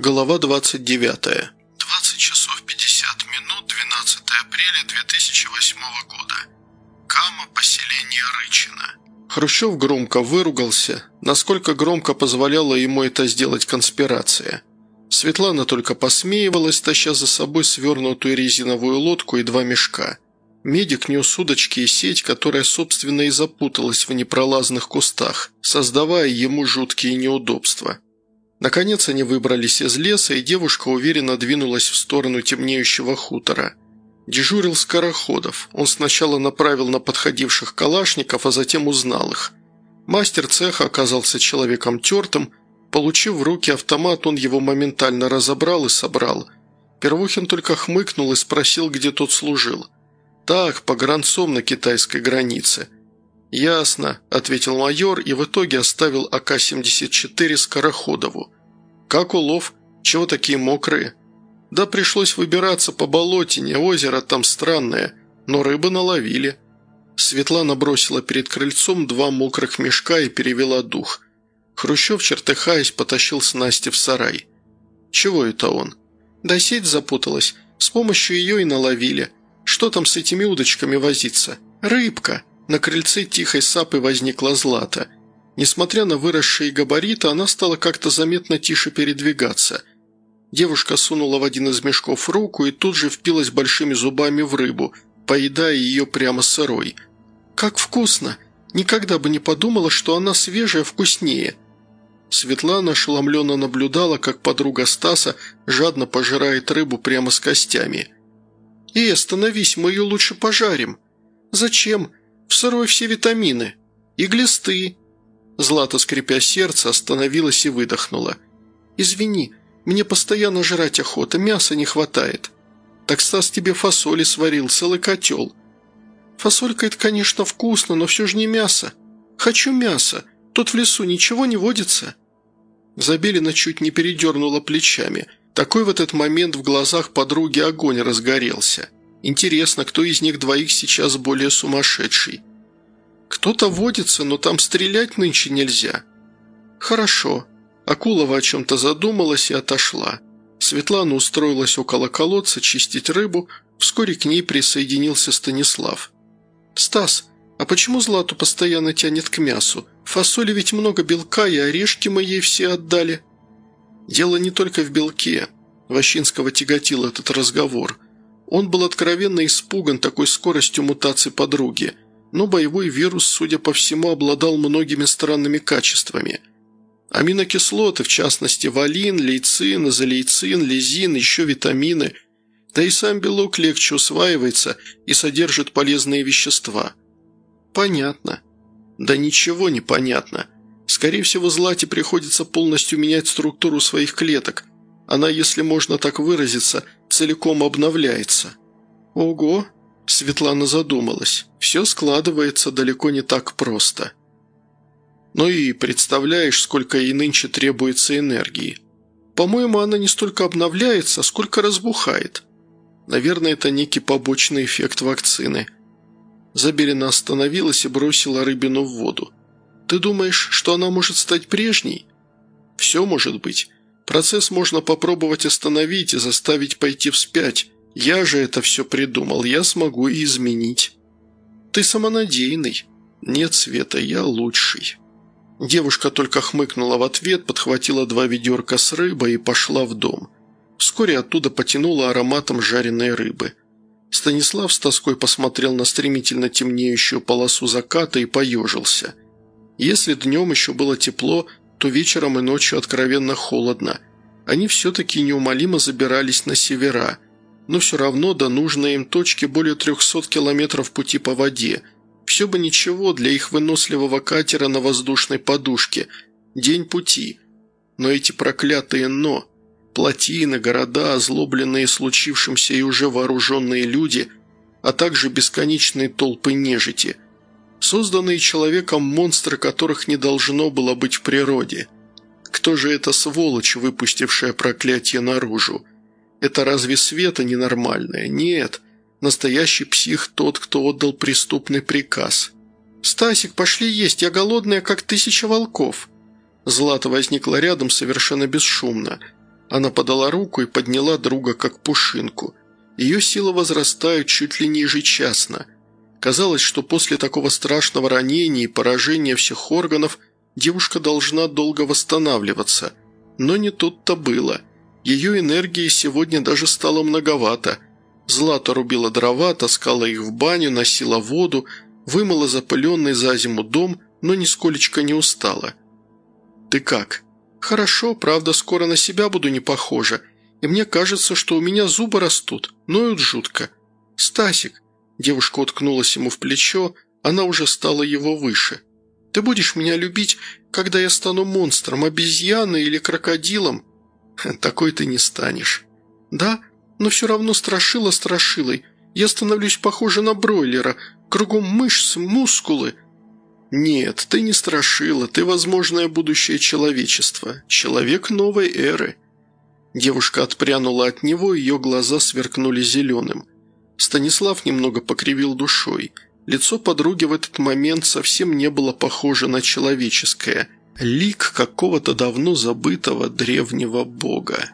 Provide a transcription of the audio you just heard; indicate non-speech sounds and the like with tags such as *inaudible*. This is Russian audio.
Глава 29. 20 часов 50 минут 12 апреля 2008 года. Кама, поселение Рычина. Хрущев громко выругался, насколько громко позволяла ему это сделать конспирация. Светлана только посмеивалась, таща за собой свернутую резиновую лодку и два мешка. Медик нес удочки и сеть, которая, собственно, и запуталась в непролазных кустах, создавая ему жуткие неудобства. Наконец они выбрались из леса, и девушка уверенно двинулась в сторону темнеющего хутора. Дежурил Скороходов. Он сначала направил на подходивших калашников, а затем узнал их. Мастер цеха оказался человеком тертым. Получив в руки автомат, он его моментально разобрал и собрал. Первухин только хмыкнул и спросил, где тот служил. «Так, погранцом на китайской границе». «Ясно», – ответил майор и в итоге оставил АК-74 Скороходову. «Как улов? Чего такие мокрые?» «Да пришлось выбираться по болотине, озеро там странное, но рыбы наловили». Светлана бросила перед крыльцом два мокрых мешка и перевела дух. Хрущев, чертыхаясь, потащил снасти в сарай. «Чего это он?» «Да сеть запуталась. С помощью ее и наловили. Что там с этими удочками возиться? Рыбка!» На крыльце тихой сапы возникла Злата. Несмотря на выросшие габариты, она стала как-то заметно тише передвигаться. Девушка сунула в один из мешков руку и тут же впилась большими зубами в рыбу, поедая ее прямо сырой. «Как вкусно! Никогда бы не подумала, что она свежая вкуснее!» Светлана ошеломленно наблюдала, как подруга Стаса жадно пожирает рыбу прямо с костями. «Эй, остановись, мы ее лучше пожарим!» «Зачем? В сырой все витамины. И глисты». Злата, скрипя сердце, остановилась и выдохнула. «Извини, мне постоянно жрать охота, мяса не хватает. Так Стас тебе фасоли сварил, целый котел. Фасолька это, конечно, вкусно, но все же не мясо. Хочу мясо. Тут в лесу ничего не водится». Забелина чуть не передернула плечами. Такой в этот момент в глазах подруги огонь разгорелся. Интересно, кто из них двоих сейчас более сумасшедший? Кто-то водится, но там стрелять нынче нельзя. Хорошо. Акулова о чем-то задумалась и отошла. Светлана устроилась около колодца чистить рыбу, вскоре к ней присоединился Станислав. «Стас, а почему Злату постоянно тянет к мясу? Фасоли ведь много белка, и орешки мы ей все отдали». Дело не только в белке. Ващинского тяготил этот разговор – он был откровенно испуган такой скоростью мутации подруги, но боевой вирус, судя по всему, обладал многими странными качествами. Аминокислоты, в частности валин, лейцин, изолейцин, лизин, еще витамины, да и сам белок легче усваивается и содержит полезные вещества. Понятно. Да ничего не понятно. Скорее всего, Злате приходится полностью менять структуру своих клеток. Она, если можно так выразиться – целиком обновляется». «Ого!» – Светлана задумалась. «Все складывается далеко не так просто». «Ну и представляешь, сколько ей нынче требуется энергии. По-моему, она не столько обновляется, сколько разбухает. Наверное, это некий побочный эффект вакцины». Заберина остановилась и бросила рыбину в воду. «Ты думаешь, что она может стать прежней?» «Все может быть. Процесс можно попробовать остановить и заставить пойти вспять. Я же это все придумал, я смогу и изменить. Ты самонадеянный. Нет, Света, я лучший. Девушка только хмыкнула в ответ, подхватила два ведерка с рыбой и пошла в дом. Вскоре оттуда потянула ароматом жареной рыбы. Станислав с тоской посмотрел на стремительно темнеющую полосу заката и поежился. Если днем еще было тепло, то вечером и ночью откровенно холодно. Они все-таки неумолимо забирались на севера, но все равно до нужной им точки более 300 километров пути по воде. Все бы ничего для их выносливого катера на воздушной подушке. День пути. Но эти проклятые «но». Плотины, города, озлобленные случившимся и уже вооруженные люди, а также бесконечные толпы нежити – Созданные человеком монстры, которых не должно было быть в природе. Кто же эта сволочь, выпустившая проклятие наружу? Это разве света ненормальная? Нет. Настоящий псих тот, кто отдал преступный приказ. «Стасик, пошли есть, я голодная, как тысяча волков». Злата возникла рядом совершенно бесшумно. Она подала руку и подняла друга как пушинку. Ее сила возрастает чуть ли не ежечасно. Казалось, что после такого страшного ранения и поражения всех органов девушка должна долго восстанавливаться. Но не тут-то было. Ее энергии сегодня даже стало многовато. Злата рубила дрова, таскала их в баню, носила воду, вымыла запыленный за зиму дом, но нисколечко не устала. «Ты как?» «Хорошо, правда, скоро на себя буду не похожа, и мне кажется, что у меня зубы растут, ноют жутко. Стасик!» Девушка уткнулась ему в плечо, она уже стала его выше. «Ты будешь меня любить, когда я стану монстром, обезьяной или крокодилом?» *laughs* «Такой ты не станешь». «Да, но все равно страшила страшилой. Я становлюсь похожа на бройлера, кругом мышцы, мускулы». «Нет, ты не страшила, ты возможное будущее человечества, человек новой эры». Девушка отпрянула от него, ее глаза сверкнули зеленым. Станислав немного покривил душой. Лицо подруги в этот момент совсем не было похоже на человеческое. Лик какого-то давно забытого древнего бога.